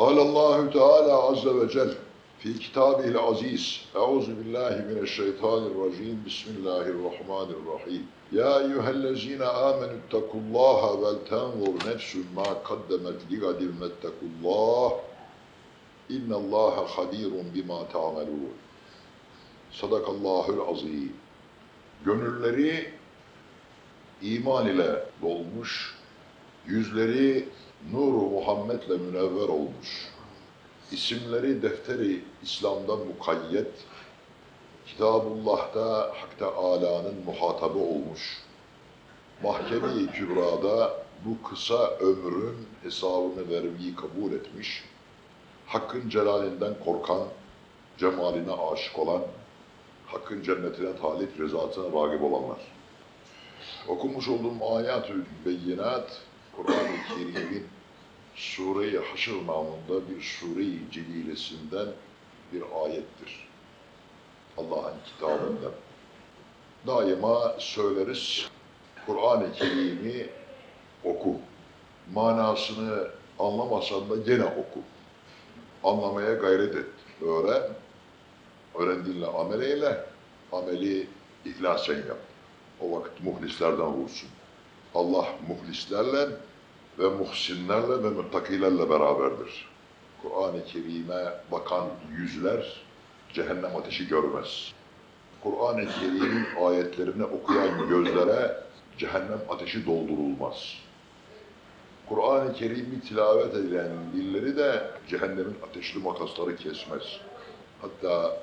Allahu Teala azze ve celle fi kitabil aziz. Euzu billahi mineşşeytanirracim. Bismillahirrahmanirrahim. Ya eyyühellezine amenu ittakullaha vel tenzur nefsun ma kaddemet ligadin vettekullah. İnnallâhe habirun bima ta'melûn. Sadakallahül azim. Gönülleri iman ile dolmuş, yüzleri nuru Muhammed'le münevver olmuş, isimleri defteri İslam'da mukayyet, Kitabullah'ta Hak Teâlâ'nın muhatabı olmuş, Mahkeme-i Kübra'da bu kısa ömrün hesabını vermeyi kabul etmiş, Hakkın celalinden korkan, cemaline aşık olan, Hakkın cennetine talip, rızasına ragip olanlar. Okumuş olduğum ayat-ı beyinat, Kur'an-ı Kerim'in Sure-i Haşr namında bir Sure-i Celilesinden bir ayettir. Allah'ın kitabından. Daima söyleriz, Kur'an-ı Kerim'i oku. Manasını anlamasan da gene oku. Anlamaya gayret et, öğren. Öğrendiğinle amel eyle, ameli ihlasen yap. O vakit muhlislerden olursun. Allah muhlislerle ve muhsinlerle ve muttakilerle beraberdir. Kur'an-ı Kerim'e bakan yüzler cehennem ateşi görmez. Kur'an-ı Kerim'in ayetlerini okuyan gözlere cehennem ateşi doldurulmaz. Kur'an-ı Kerim'i tilavet edilen dilleri de cehennemin ateşli makasları kesmez. Hatta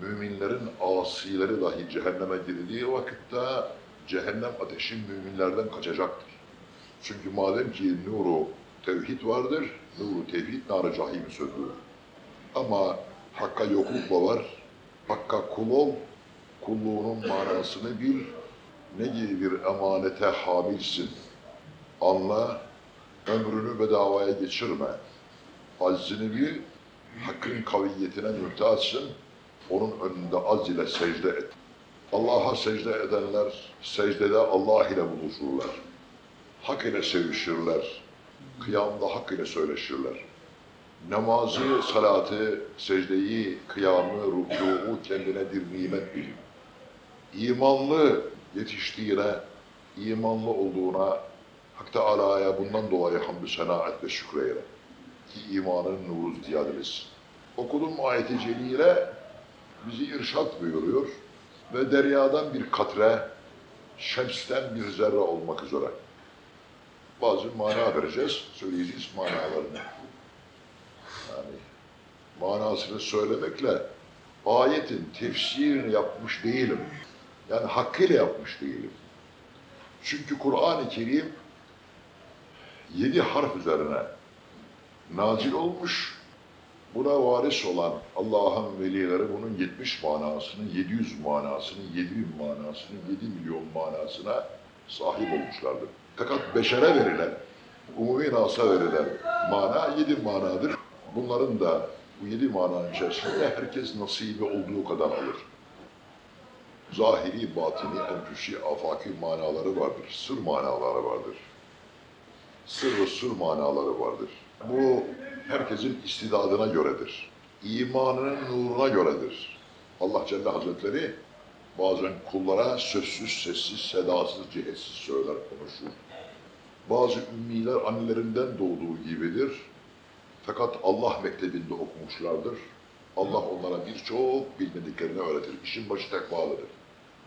müminlerin asileri dahi cehenneme girildiği vakitte cehennem ateşi müminlerden kaçacaktır. Çünkü madem ki nuru tevhid vardır, nuru tevhid narı cahimi söndürür. Ama hakka yoklukla var, hakka kul ol, kulluğunun manasını bil, ne gibi bir emanete hamilsin. Anla, ömrünü bedavaya geçirme. Aczini bil, hakkın kaviyetine mühtaçsın, onun önünde az ile secde et. Allah'a secde edenler secdede Allah ile buluşurlar. Hak ile sevişirler. Kıyamda hak ile söyleşirler. Namazı, salatı, secdeyi, kıyamı, rükûu kendine bir nimet bil. İmanlı yetiştiğine, imanlı olduğuna Hak Teâlâ'ya bundan dolayı hamdü sena et ve şükreyle. Ki imanın nuru ziyadelesin. Okuduğum ayeti celile bizi irşat buyuruyor ve deryadan bir katre, şemsten bir zerre olmak üzere. Bazı mana vereceğiz, söyleyeceğiz manalarını. Yani manasını söylemekle ayetin tefsirini yapmış değilim. Yani hakkıyla yapmış değilim. Çünkü Kur'an-ı Kerim yedi harf üzerine nazil olmuş, Buna varis olan Allah'ın velileri bunun 70 manasını, 700 manasını, 7000 manasını, 7 milyon manasına sahip olmuşlardır. Fakat beşere verilen, umumi nasa verilen mana 7 manadır. Bunların da bu 7 mananın içerisinde herkes nasibi olduğu kadar alır. Zahiri, batini, enfüsi, afaki manaları vardır. Sır manaları vardır. Sır ve sır manaları vardır. Bu herkesin istidadına göredir. İmanının nuruna göredir. Allah Celle Hazretleri bazen kullara sözsüz, sessiz, sedasız, cihetsiz söyler, konuşur. Bazı ümmiler annelerinden doğduğu gibidir. Fakat Allah mektebinde okumuşlardır. Allah onlara birçok bilmediklerini öğretir. İşin başı tekvalıdır.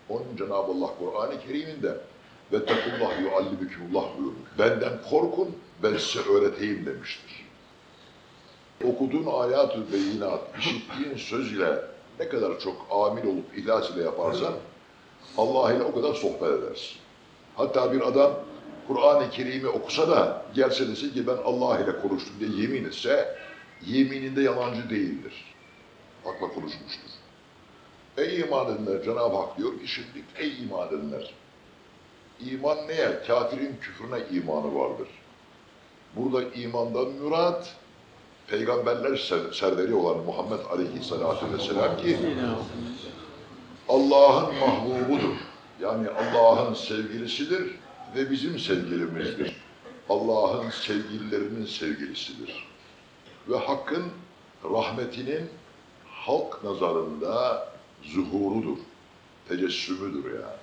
Onun Cenab-ı Allah Kur'an-ı Kerim'inde ve tekullah yuallimükümullah buyurmuş. Benden korkun, ben size öğreteyim demiştir okuduğun ayat-ı beyinat, işittiğin söz ile ne kadar çok amil olup ihlas ile yaparsan Allah ile o kadar sohbet edersin. Hatta bir adam Kur'an-ı Kerim'i okusa da gelse desin ki ben Allah ile konuştum diye yemin etse yemininde yalancı değildir. Hakla konuşmuştur. Ey iman edenler Cenab-ı Hak diyor ki şimdi ey iman edenler İman neye? Kafirin küfrüne imanı vardır. Burada imandan mürat peygamberler ser- serveri olan Muhammed Aleyhisselatü Vesselam ki Allah'ın mahbubudur. Yani Allah'ın sevgilisidir ve bizim sevgilimizdir. Allah'ın sevgililerinin sevgilisidir. ve Hakk'ın rahmetinin halk nazarında zuhurudur, tecessümüdür yani.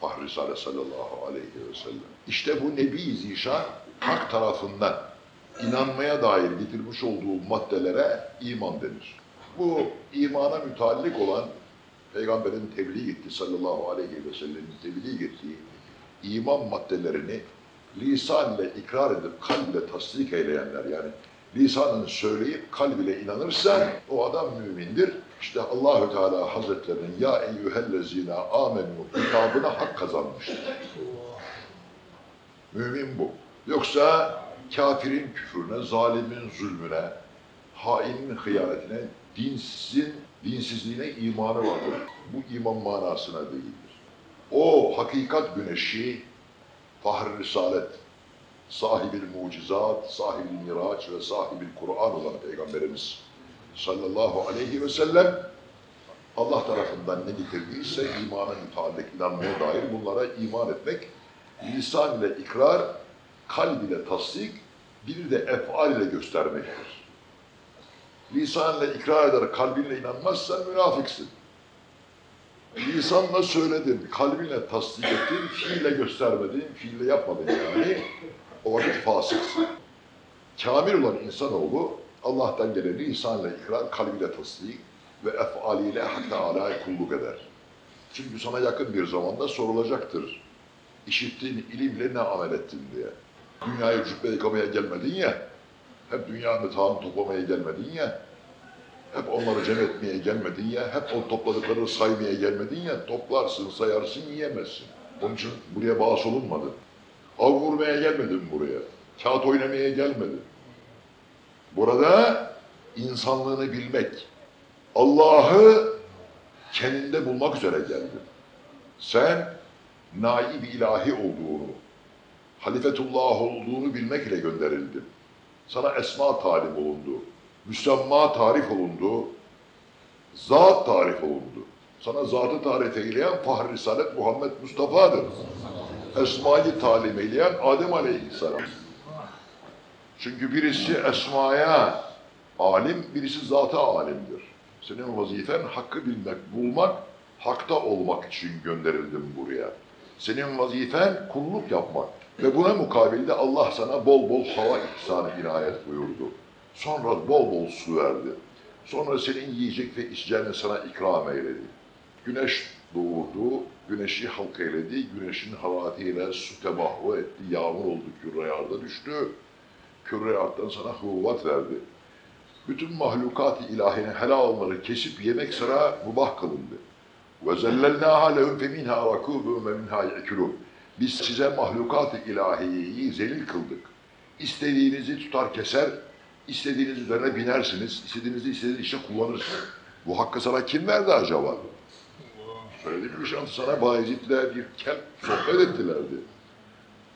Fahri Risale sallallahu aleyhi ve sellem. İşte bu Nebi Zişan Hak tarafından inanmaya dair getirmiş olduğu maddelere iman denir. Bu imana müteallik olan Peygamberin tebliğ etti sallallahu aleyhi ve sellem'in tebliğ ettiği iman maddelerini lisan ile ikrar edip kalb ile tasdik eyleyenler yani lisanın söyleyip kalb ile inanırsa o adam mümindir. İşte Allahü Teala Hazretlerinin ya eyyühellezine amenu hitabına hak kazanmıştır. Mümin bu. Yoksa kafirin küfrüne, zalimin zulmüne, hainin hıyanetine, dinsizin dinsizliğine imanı vardır. Bu iman manasına değildir. O hakikat güneşi, Fahr-ı Risalet, sahibil mucizat, sahibil miraç ve sahibil Kur'an olan Peygamberimiz sallallahu aleyhi ve sellem Allah tarafından ne getirdiyse imana müteallik inanmaya dair bunlara iman etmek, lisan ile ikrar, kalb ile tasdik, bir de efal ile göstermektir. Lisanla ikrar eder, kalbinle inanmazsan münafıksın. Lisanla söyledin, kalbinle tasdik ettin, fiille göstermedin, fiille yapmadın yani. O vakit fasıksın. Kamil olan insanoğlu Allah'tan gelen lisanla ikrar, kalbiyle tasdik ve efaliyle Hak Teala'ya kulluk eder. Çünkü sana yakın bir zamanda sorulacaktır. İşittiğin ilimle ne amel ettin diye. Dünyayı cübbe yıkamaya gelmedin ya, hep dünya metaını toplamaya gelmedin ya, hep onları cem etmeye gelmedin ya, hep o topladıklarını saymaya gelmedin ya, toplarsın, sayarsın, yiyemezsin. Onun için buraya bağış olunmadı. Av vurmaya gelmedin buraya. Kağıt oynamaya gelmedin. Burada insanlığını bilmek, Allah'ı kendinde bulmak üzere geldin. Sen naib ilahi olduğunu, halifetullah olduğunu bilmek ile gönderildin. Sana esma talim olundu, müsemma tarif olundu, zat tarif olundu. Sana zatı tarif eyleyen Fahri Risalet Muhammed Mustafa'dır. Esma'yı talim eyleyen Adem Aleyhisselam. Çünkü birisi esmaya alim, birisi zata alimdir. Senin vazifen hakkı bilmek, bulmak, hakta olmak için gönderildim buraya. Senin vazifen kulluk yapmak. Ve buna mukabilde Allah sana bol bol hava ihsanı inayet buyurdu. Sonra bol bol su verdi. Sonra senin yiyecek ve içeceğini sana ikram eyledi. Güneş doğurdu, güneşi halk eyledi, güneşin haravetiyle su tebahhu etti, yağmur oldu, küre arda düştü. Küre arttan sana hıvat verdi. Bütün mahlukat-ı ilahinin helalları kesip yemek sana mubah kılındı. وَزَلَّلْنَاهَا لَهُمْ فَمِنْهَا رَكُوبٌ وَمِنْهَا يَكُلُونَ biz size mahlukat-ı ilahiyeyi zelil kıldık. İstediğinizi tutar keser, istediğiniz üzerine binersiniz, istediğinizi istediğiniz işte kullanırsınız. Bu hakkı sana kim verdi acaba? Söylediğim bir şans sana Bayezid'le bir kelp sohbet ettilerdi.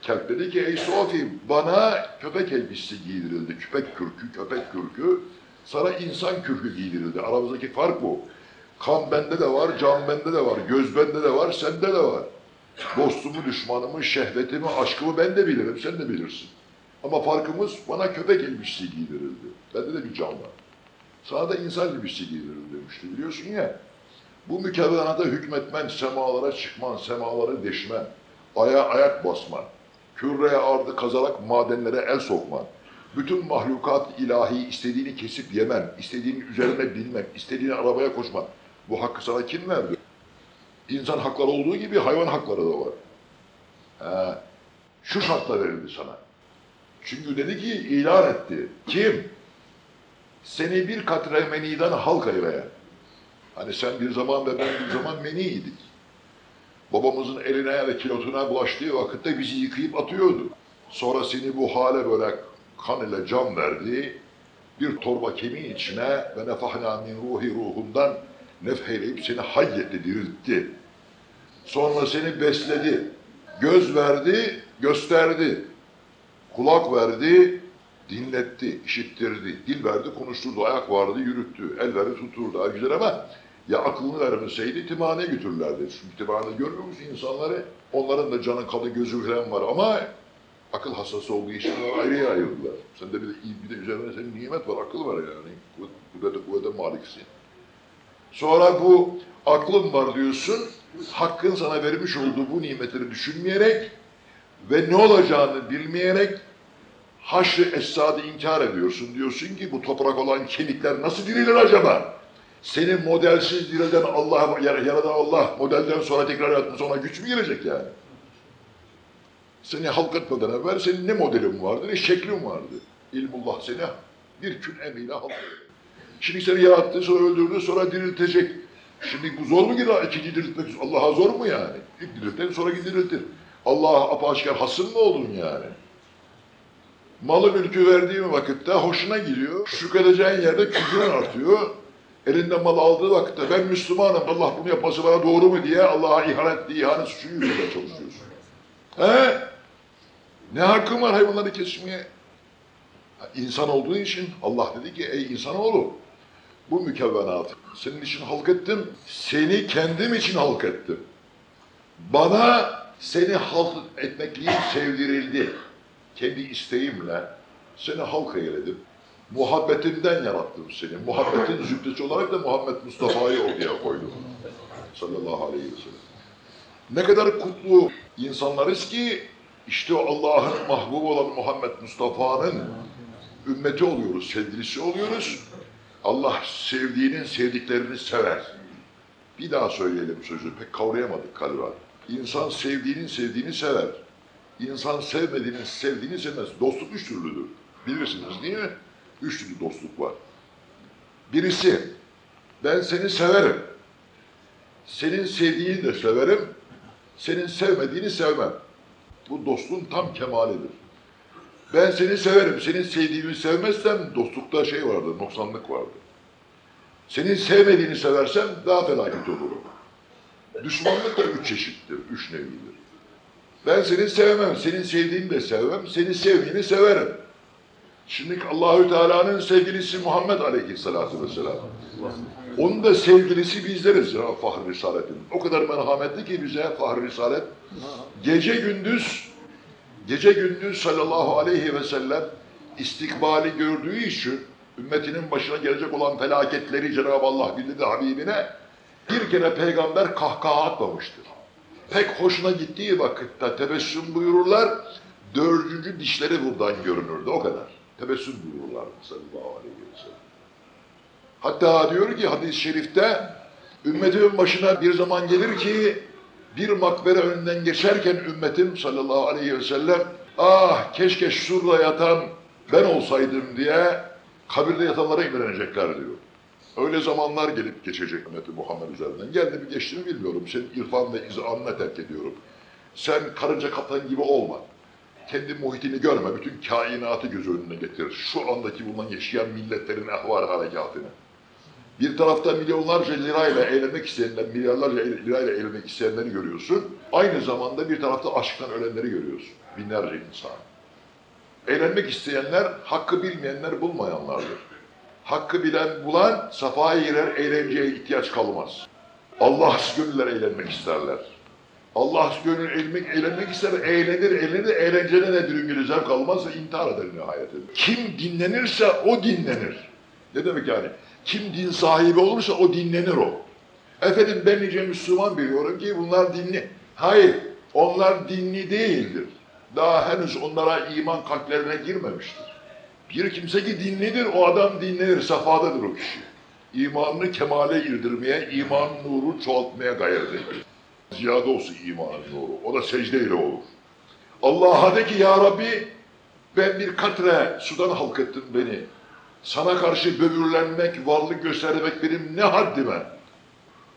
Kelp dedi ki ey Sofi bana köpek elbisesi giydirildi. Köpek kürkü, köpek kürkü. Sana insan kürkü giydirildi. Aramızdaki fark bu. Kan bende de var, can bende de var, göz bende de var, sende de var. Dostumu, düşmanımı, şehvetimi, aşkımı ben de bilirim, sen de bilirsin. Ama farkımız bana köpek elbisesi giydirildi. Bende de bir can var. Sana da insan elbisesi giydirildi demişti biliyorsun ya. Bu mükevvenata hükmetmen, semalara çıkman, semaları deşmen, aya ayak basman, küreye ardı kazarak madenlere el sokman, bütün mahlukat ilahi istediğini kesip yemen, istediğini üzerine bilmek, istediğini arabaya koşman. Bu hakkı sana kim verdi? İnsan hakları olduğu gibi hayvan hakları da var. Ha, şu şartla verildi sana. Çünkü dedi ki ilan etti. Kim? Seni bir katre meniden halk ayıraya. Hani sen bir zaman ve ben bir zaman meniydik. Babamızın eline ve kilotuna bulaştığı vakitte bizi yıkayıp atıyordu. Sonra seni bu hale böyle kan ile can verdi. Bir torba kemiğin içine ve nefahna min ruhi ruhundan nefheyleyip seni hayyetti, diriltti. Sonra seni besledi. Göz verdi, gösterdi. Kulak verdi, dinletti, işittirdi. Dil verdi, konuşturdu. Ayak vardı, yürüttü. El verdi, tuturdu. Güzel ama ya aklını vermeseydi timhaneye götürürlerdi. Çünkü timhanede görmüyor musun insanları? Onların da canı, kanı, gözü falan var ama Akıl hastası olduğu için ayrıya ayırdılar. Sende bir de, bir de üzerine senin nimet var, akıl var yani. Kuvvete, kuvvete maliksin. Sonra bu aklın var diyorsun, hakkın sana vermiş olduğu bu nimetleri düşünmeyerek ve ne olacağını bilmeyerek haşr-ı esadı inkar ediyorsun. Diyorsun ki bu toprak olan kemikler nasıl dirilir acaba? Seni modelsiz dirilten Allah, yaradan Allah modelden sonra tekrar yarattı sonra güç mü gelecek yani? Seni halk etmeden evvel senin ne modelin vardı ne şeklin vardı. İlmullah seni bir kün emriyle halk. Şimdi seni yarattı sonra öldürdü sonra diriltecek. Şimdi bu zor mu ki daha ikinci diriltmek? Allah'a zor mu yani? İlk dirilten sonra diriltir. Allah'a apaçıkar hasım mı oldun yani? Malı mülkü verdiğin vakitte hoşuna gidiyor. Şükredeceğin yerde küfrün artıyor. Elinde mal aldığı vakitte ben Müslümanım Allah bunu yapması bana doğru mu diye Allah'a ihanet diye ihanet suçunu yüzüne çalışıyorsun. He? Ne hakkın var hayvanları kesmeye? İnsan olduğu için Allah dedi ki ey insanoğlu bu mükevvenatı senin için halk ettim. Seni kendim için halk ettim. Bana seni halk etmekliğin sevdirildi. Kendi isteğimle seni halk eyledim. Muhabbetimden yarattım seni. Muhabbetin zübdesi olarak da Muhammed Mustafa'yı ortaya koydum. Sallallahu aleyhi ve sellem. Ne kadar kutlu insanlarız ki işte Allah'ın mahbubu olan Muhammed Mustafa'nın ümmeti oluyoruz, sevgilisi oluyoruz. Allah sevdiğinin sevdiklerini sever. Bir daha söyleyelim sözü, pek kavrayamadık galiba. İnsan sevdiğinin sevdiğini sever. İnsan sevmediğinin sevdiğini sevmez. Dostluk üç türlüdür. Bilirsiniz değil mi? Üç türlü dostluk var. Birisi, ben seni severim. Senin sevdiğini de severim. Senin sevmediğini sevmem. Bu dostluğun tam kemalidir. Ben seni severim, senin sevdiğini sevmezsem dostlukta şey vardır, noksanlık vardır. Senin sevmediğini seversem daha felaket olurum. Düşmanlık da üç çeşittir, üç nevidir. Ben seni sevmem, senin sevdiğini de sevmem, seni sevdiğini severim. Şimdi Allahü Teala'nın sevgilisi Muhammed Aleyhisselatü Vesselam. Onun da sevgilisi bizleriz Fahri Risalet'in. O kadar merhametli ki bize Fahri Risalet. Gece gündüz, gece gündüz sallallahu aleyhi ve sellem istikbali gördüğü için ümmetinin başına gelecek olan felaketleri Cenab-ı Allah bildirdi Habibine bir kere peygamber kahkaha atmamıştır. Pek hoşuna gittiği vakitte tebessüm buyururlar, dördüncü dişleri buradan görünürdü o kadar. Tebessüm buyururlar sallallahu aleyhi ve sellem. Hatta diyor ki hadis-i şerifte ümmetimin başına bir zaman gelir ki bir makbere önünden geçerken ümmetim sallallahu aleyhi ve sellem ah keşke şurada yatan ben olsaydım diye kabirde yatanlara imrenecekler diyor. Öyle zamanlar gelip geçecek ümmeti Muhammed üzerinden. Geldi mi geçti mi bilmiyorum. Senin irfan ve izanına terk ediyorum. Sen karınca kaplan gibi olma. Kendi muhitini görme. Bütün kainatı göz önüne getir. Şu andaki bulunan yaşayan milletlerin ahval harekatını. Bir tarafta milyonlarca lirayla eğlenmek isteyenler, milyarlarca lirayla eğlenmek isteyenleri görüyorsun. Aynı zamanda bir tarafta aşktan ölenleri görüyorsun. Binlerce insan. Eğlenmek isteyenler, hakkı bilmeyenler bulmayanlardır. Hakkı bilen bulan, safaya girer, eğlenceye ihtiyaç kalmaz. Allah gönüller eğlenmek isterler. Allah gönül eğlenmek, eğlenmek ister, eğlenir, eğlenir, eğlencede nedir ünlü zevk almazsa intihar eder nihayetinde. Kim dinlenirse o dinlenir. Ne demek yani? Kim din sahibi olursa o dinlenir o. Efendim ben nice Müslüman biliyorum ki bunlar dinli. Hayır, onlar dinli değildir. Daha henüz onlara iman kalplerine girmemiştir. Bir kimse ki dinlidir, o adam dinlenir, safadadır o kişi. İmanını kemale irdirmeye, iman nuru çoğaltmaya gayret ediyor. Ziyade olsun imanın nuru, o da secdeyle olur. Allah'a de ki ya Rabbi, ben bir katre sudan halk ettin beni. Sana karşı böbürlenmek, varlık göstermek benim ne haddime.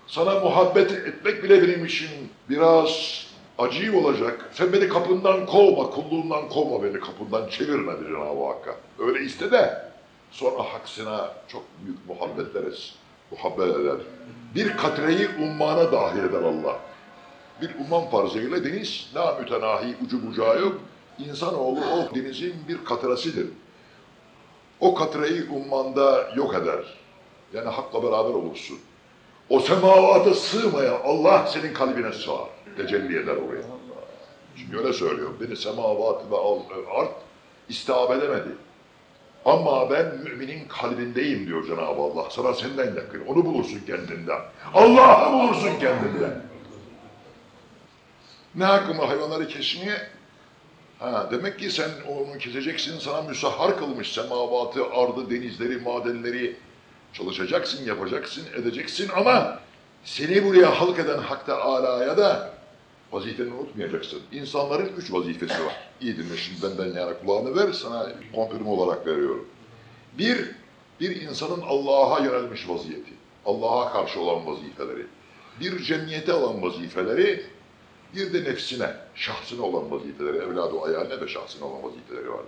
Sana muhabbet etmek bile benim için biraz acı olacak. Sen beni kapından kovma, kulluğundan kovma beni, kapından çevirme dedi Cenab-ı Hakk'a. Öyle iste de sonra haksına çok büyük muhabbetleriz. Muhabbet eder. Bir katreyi ummana dahil eder Allah. Bir umman farzıyla deniz la mütenahi ucu bucağı yok. İnsanoğlu o denizin bir katresidir. O katreyi ummanda yok eder. Yani hakla beraber olursun. O semavata sığmayan Allah senin kalbine sığar. Tecelli eder oraya. Çünkü öyle söylüyor. Beni semavat ve art istihab edemedi. Ama ben müminin kalbindeyim diyor Cenab-ı Allah. Sana senden yakın. Onu bulursun kendinden. Allah'ı bulursun kendinden. Ne hakkım var hayvanları kesmeye? Ha, demek ki sen onu keseceksin, sana müsahhar kılmış semavatı, ardı, denizleri, madenleri çalışacaksın, yapacaksın, edeceksin ama seni buraya halk eden Hak Teâlâ'ya da vazifeni unutmayacaksın. İnsanların üç vazifesi var. İyi dinle şimdi benden yana kulağını ver, sana konfirm olarak veriyorum. Bir, bir insanın Allah'a yönelmiş vaziyeti. Allah'a karşı olan vazifeleri. Bir cemiyete olan vazifeleri, bir de nefsine, şahsına olan vazifeleri, evladı ayaline ve şahsına olan vazifeleri var.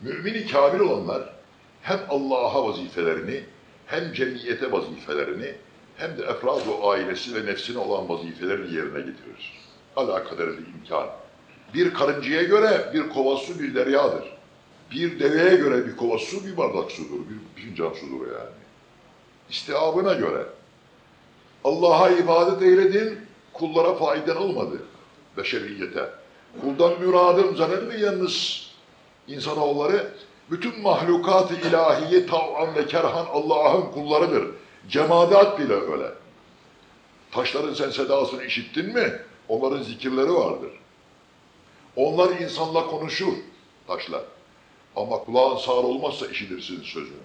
Mümini kamil olanlar hem Allah'a vazifelerini, hem cemiyete vazifelerini, hem de efrad-ı ailesi ve nefsine olan vazifelerini yerine getirir. Ala kaderli imkan. Bir karıncaya göre bir kova su bir deryadır. Bir deveye göre bir kova su bir bardak sudur, bir fincan sudur yani. İstihabına göre. Allah'a ibadet eyledin, kullara faydan olmadı. Beşeriyete. Kuldan müradım zannedin yalnız insanoğulları bütün mahlukat-ı ilahiye tav'an ve kerhan Allah'ın kullarıdır. Cemaat bile öyle. Taşların sen sedasını işittin mi? Onların zikirleri vardır. Onlar insanla konuşur, taşlar. Ama kulağın sağır olmazsa işitirsin sözünü.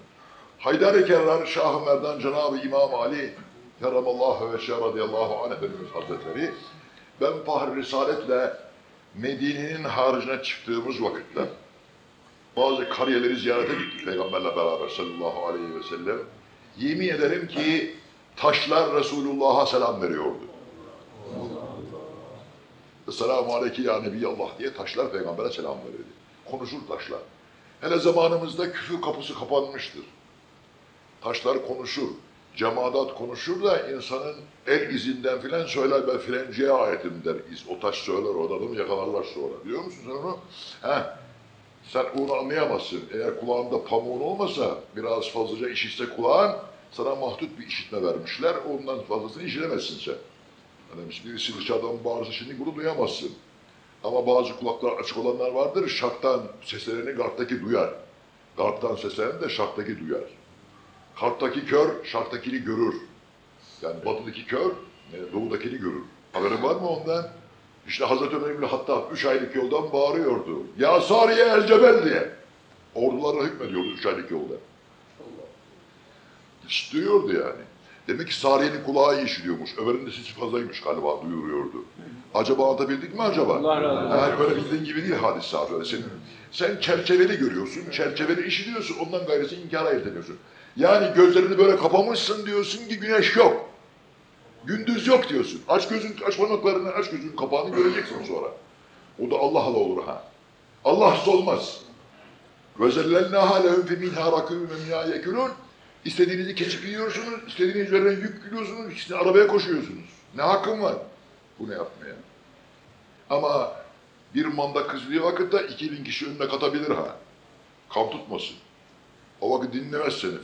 Haydar-ı Kerrar, Şah-ı Merdan, Cenab-ı İmam Ali, Kerramallahu ve Şer radıyallahu anh Efendimiz Hazretleri, ben Fahri Risalet'le Medine'nin haricine çıktığımız vakitte bazı kariyeleri ziyarete gittik Peygamberle beraber sallallahu aleyhi ve sellem. Yemin ederim ki taşlar Resulullah'a selam veriyordu. Esselamu aleyke ya Nebiyallah diye taşlar Peygamber'e selam verirdi. Konuşur taşlar. Hele zamanımızda küfür kapısı kapanmıştır. Taşlar konuşur. Cemaat konuşur da insanın el izinden filan söyler ben filancaya ayetim der. iz. O taş söyler o adamı yakalarlar sonra. Biliyor musun sen onu? Heh. Sen onu anlayamazsın. Eğer kulağında pamuğun olmasa biraz fazlaca işitse kulağın sana mahdut bir işitme vermişler. Ondan fazlasını işitemezsin sen. Hani birisi dışarıdan bağırsa şimdi bunu duyamazsın. Ama bazı kulaklar açık olanlar vardır. Şarttan seslerini garptaki duyar. Garptan seslerini de şarttaki duyar. Karttaki kör şarttakini görür. Yani batıdaki kör e, doğudakini görür. Haberin var mı ondan? İşte Hazreti Ömer İbni Hattab üç aylık yoldan bağırıyordu. Ya Sariye El Cebel diye. Ordulara hükmediyordu üç aylık yolda. İstiyordu yani. Demek ki Sariye'nin kulağı iyi işitiyormuş. Ömer'in de sesi fazlaymış galiba duyuruyordu. Acaba anlatabildik mi acaba? Allah razı olsun. Yani böyle bildiğin gibi değil hadise abi. Öyle senin, sen çerçeveli görüyorsun, çerçeveli işitiyorsun, ondan gayrısı inkara edemiyorsun. Yani gözlerini böyle kapamışsın diyorsun ki güneş yok. Gündüz yok diyorsun. Aç gözün, aç parmaklarını, aç gözün kapağını göreceksin sonra. O da Allah'la olur ha. Allahsız olmaz. Ve zellelnâhâ lehum femînhâ rakûmû mimyâ yekulûn. İstediğinizi kesip yiyorsunuz, istediğiniz üzerine yük yüklüyorsunuz, işte arabaya koşuyorsunuz. Ne hakkım var bunu yapmaya? Ama bir manda kızdığı vakitte iki bin kişi önüne katabilir ha. Kam tutmasın. O vakit dinlemez seni.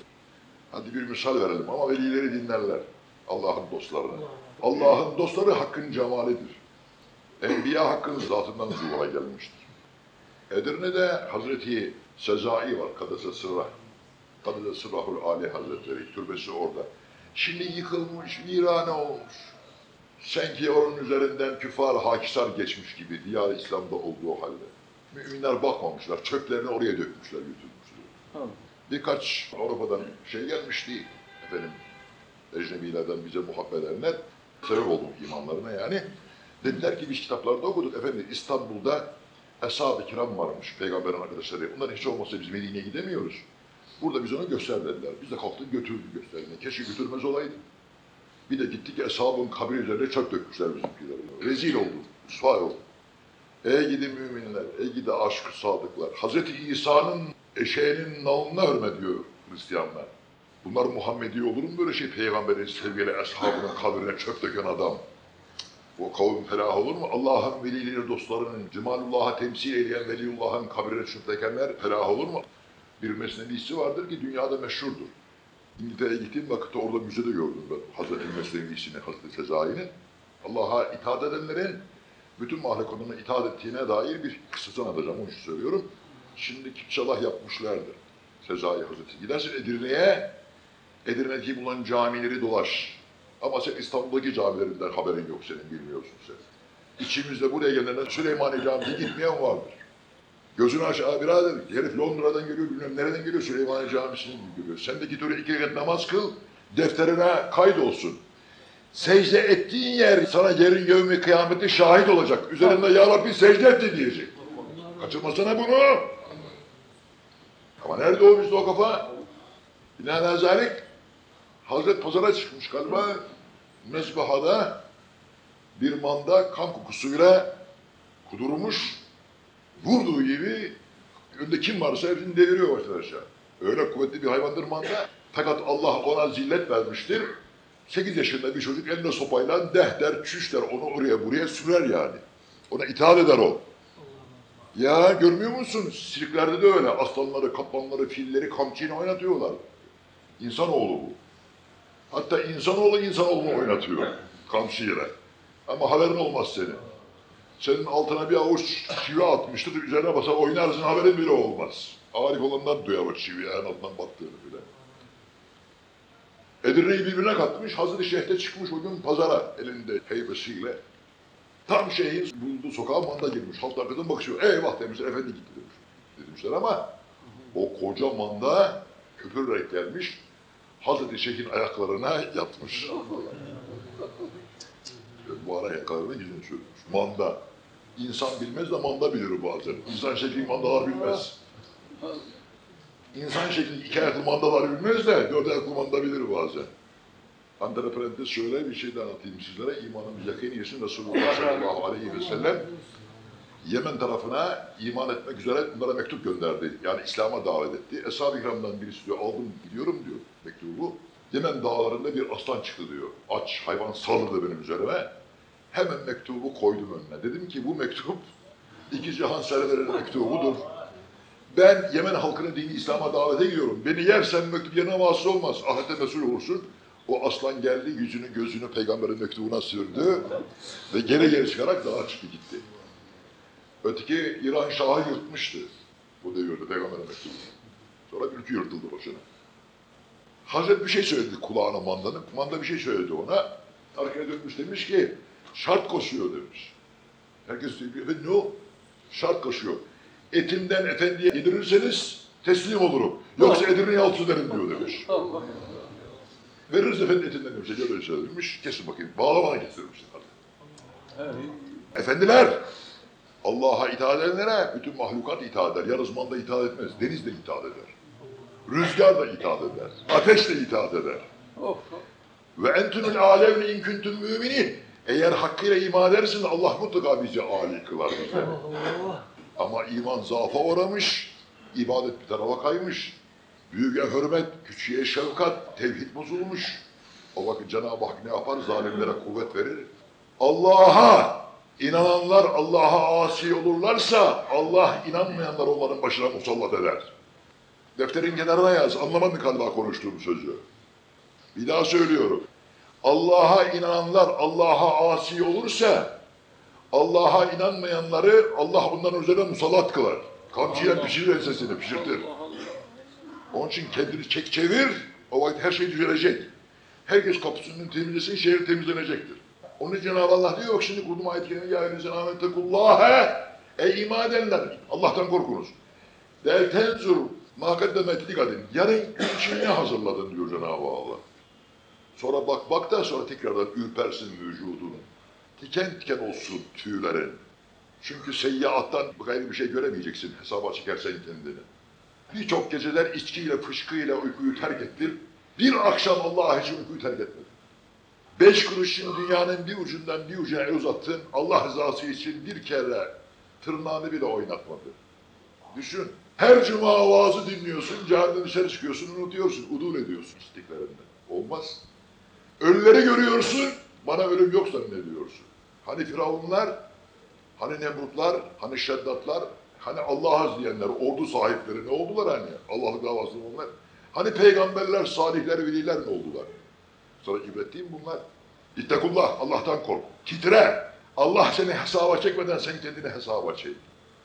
Hadi bir misal verelim ama velileri dinlerler. Allah'ın dostlarını. Allah'ın dostları hakkın cemalidir. Enbiya hakkın zatından zuhura gelmiştir. Edirne'de Hazreti Sezai var, Kadese Sırra. Kadese Sırrahul Ali Hazretleri, türbesi orada. Şimdi yıkılmış, virane olmuş. Sanki onun üzerinden küfar hakisar geçmiş gibi diyar İslam'da olduğu halde. Müminler bakmamışlar, çöplerini oraya dökmüşler, götürmüşler. Birkaç Avrupa'dan şey gelmişti efendim. Ecnebilerden bize muhabbet edenler sebep olduk imanlarına yani. Dediler ki biz kitaplarda okuduk efendim İstanbul'da Eshab-ı Kiram varmış peygamberin arkadaşları. Onların hiç olmazsa biz Medine'ye gidemiyoruz. Burada biz onu göster dediler. Biz de kalktık götürdük gösterine. Keşke götürmez olaydı. Bir de gittik Eshab'ın kabri üzerine çöp dökmüşler bizimkiler. Rezil olduk, rüsva olduk. Ey gidi müminler, ey gidi aşk-ı sadıklar. Hazreti İsa'nın eşeğinin nalına hürmediyor Hristiyanlar. Bunlar Muhammedi olur mu böyle şey? Peygamberin sevgili eshabının kabrine çöp döken adam. O kavim felah olur mu? Allah'ın velileri, dostlarının, Cemalullah'a temsil edeyen Veliullah'ın kabrine çöp dökenler felah olur mu? Bir mesnevisi vardır ki dünyada meşhurdur. İngiltere'ye gittiğim vakitte orada müzede gördüm ben Hazreti Mesnevisini, Hazreti Sezai'nin. Allah'a itaat edenlerin bütün mahlukatına itaat ettiğine dair bir kıssasını anlatacağım. Onun için söylüyorum. Şimdi Kipçalah yapmışlardır. Sezai Hazretleri. Gidersin Edirne'ye, Edirne'deki bulunan camileri dolaş. Ama sen İstanbul'daki camilerinden haberin yok senin, bilmiyorsun sen. İçimizde buraya gelenler Süleymaniye Camii'ne gitmeyen vardır. Gözünü abi birader. Herif Londra'dan geliyor, bilmem nereden geliyor, Süleymaniye Camisi'ne geliyor. Sen de git oraya iki rekat namaz kıl, defterine kaydolsun. Secde ettiğin yer sana yerin göğümü kıyameti şahit olacak. Üzerinde ya Rabbi secde etti diyecek. Kaçırmasana bunu. Ama nerede o bizde o kafa? Binaenaleyh Hazret Pazar'a çıkmış galiba. Mezbahada bir manda kan kokusuyla kudurmuş. Vurduğu gibi önünde kim varsa hepsini deviriyor baştan aşağı. Öyle kuvvetli bir hayvandır manda. Fakat Allah ona zillet vermiştir. 8 yaşında bir çocuk eline sopayla deh der, çüş der, onu oraya buraya sürer yani. Ona itaat eder o. Ya görmüyor musun? Sirklerde de öyle. Aslanları, kaplanları, filleri kamçıyla oynatıyorlar. İnsanoğlu bu. Hatta insanoğlu insanoğlunu oynatıyor kamçıyla. Ama haberin olmaz senin. Senin altına bir avuç çivi atmıştır, üzerine basar oynarsın haberin bile olmaz. Arif olanlar duyar o çivi ayağın altından battığını bile. Edirne'yi birbirine katmış, Hazreti Şeyh de çıkmış o gün pazara elinde heybesiyle. Tam şeyin bulunduğu sokağa manda girmiş. Halk arkadan bakışıyor. Eyvah demişler, efendi gitti demiş. Demişler ama o koca manda köpürerek gelmiş. Hazreti Şeyh'in ayaklarına yatmış. Bu ara ayaklarına gidin sürmüş. Manda. İnsan bilmez de manda bilir bazen. İnsan şekli mandalar bilmez. İnsan şekli iki ayaklı mandalar bilmez de dört ayaklı manda bilir bazen. Antiparantez şöyle bir şey de anlatayım sizlere. İmanın yakiniyesin Resulullah sallallahu aleyhi ve sellem Yemen tarafına iman etmek üzere bunlara mektup gönderdi. Yani İslam'a davet etti. Eshab-ı İkram'dan birisi diyor, aldım gidiyorum diyor mektubu. Yemen dağlarında bir aslan çıktı diyor. Aç, hayvan saldırdı benim üzerime. Hemen mektubu koydum önüne. Dedim ki bu mektup iki cihan serverinin mektubudur. Ben Yemen halkını dini İslam'a davete gidiyorum. Beni yersen mektup yanına vasıl olmaz. Ahirete mesul olursun. O aslan geldi yüzünü gözünü peygamberin mektubuna sürdü ve geri geri çıkarak dağa çıktı gitti. Öteki İran Şahı yırtmıştı bu devirde peygamberin mektubunu. Sonra ülke yırtıldı başına. Hazret bir şey söyledi kulağına mandanın. Manda bir şey söyledi ona. Arkaya dönmüş demiş ki şart koşuyor demiş. Herkes diyor efendim ne o? Şart koşuyor. Etimden efendiye yedirirseniz teslim olurum. Yoksa Edirne'yi alt ederim diyor demiş. Veririz efendim etinden demiş. Öyle söylemiş. Kesin bakayım. Bağlamana getirmişler. Efendiler, Allah'a itaat edenlere bütün mahlukat itaat eder. Yalnız manda itaat etmez. Deniz de itaat eder. Rüzgar da itaat eder. Ateş de itaat eder. Ve entümül alevni in kuntum müminin. Eğer hakkıyla iman edersin Allah mutlaka bizi âli kılar bize. Ama iman zaafa uğramış, ibadet bir tarafa kaymış. Büyüğe hürmet, küçüğe şefkat, tevhid bozulmuş. O vakit Cenab-ı Hak ne yapar? Zalimlere kuvvet verir. Allah'a inananlar Allah'a asi olurlarsa Allah inanmayanlar onların başına musallat eder. Defterin kenarına yaz. Anlamadın galiba konuştuğum sözü. Bir daha söylüyorum. Allah'a inananlar Allah'a asi olursa Allah'a inanmayanları Allah onların üzerine musallat kılar. Kamçıyla pişirir ensesini, pişirtir. Onun için kendini çek çevir, o vakit her şey düzelecek. Herkes kapısını temizlesin, şehir temizlenecektir. Onun için Cenab-ı Allah diyor, bak şimdi kurdum ayet kerime, ya elinizden amentekullah Ey iman edenler, Allah'tan korkunuz. Del tenzur, makaddemetlik adın. Yarın gün için ne hazırladın diyor Cenab-ı Allah. Sonra bak bak da sonra tekrardan ürpersin vücudun. Diken diken olsun tüylerin. Çünkü seyyiattan gayrı bir şey göremeyeceksin hesaba çekersen kendini. Birçok geceler içkiyle, fışkıyla uykuyu terk ettin. Bir akşam Allah için uykuyu terk etmedin. Beş kuruşun dünyanın bir ucundan bir ucuna el uzattın. Allah rızası için bir kere tırnağını bile oynatmadı. Düşün. Her cuma vaazı dinliyorsun, camiden dışarı çıkıyorsun, unutuyorsun, udul ediyorsun istiklalinde. Olmaz. Ölüleri görüyorsun, bana ölüm yok zannediyorsun. Hani firavunlar, hani Nemrutlar, hani Şeddatlar, hani Allah'a diyenler, ordu sahipleri ne oldular hani? Allah'ın davasında onlar. Hani peygamberler, salihler, veliler ne oldular? Sana ibret değil mi bunlar? İttekullah, Allah'tan kork. Titre. Allah seni hesaba çekmeden sen kendini hesaba çek.